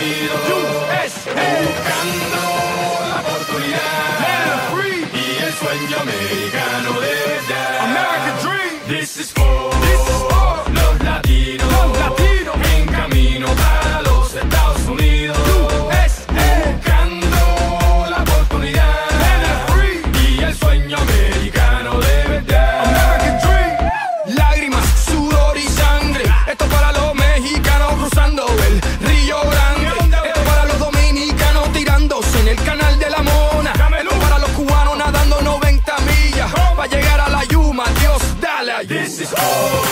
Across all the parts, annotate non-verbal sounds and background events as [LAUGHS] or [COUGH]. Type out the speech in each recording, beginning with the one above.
Unidos. USA. Buscando la oportunidad y el sueño americano. is. Oh!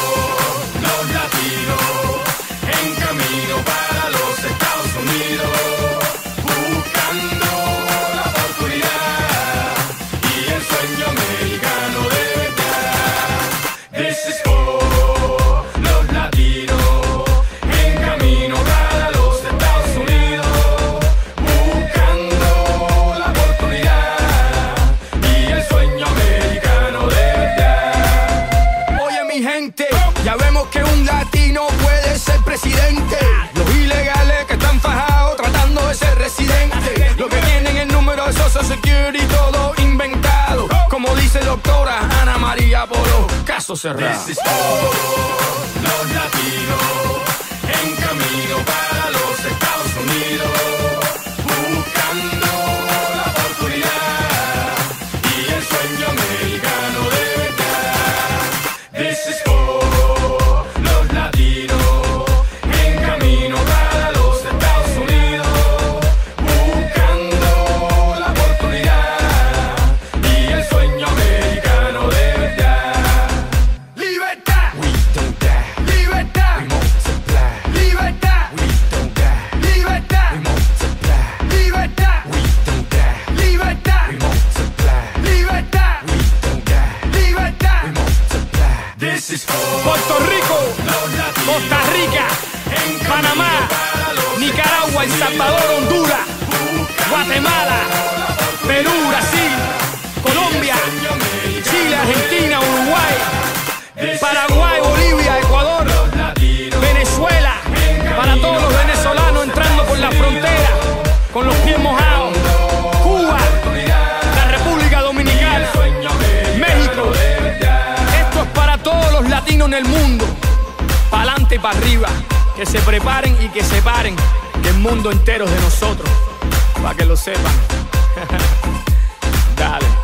doctora Ana María Bolo. Caso cerrado. Puerto Rico, Costa Rica, Panamá, Nicaragua, El Salvador, Honduras, Guatemala. para arriba. Que se preparen y que se paren. Que mundo entero de nosotros. Para que lo sepan. [LAUGHS] Dale.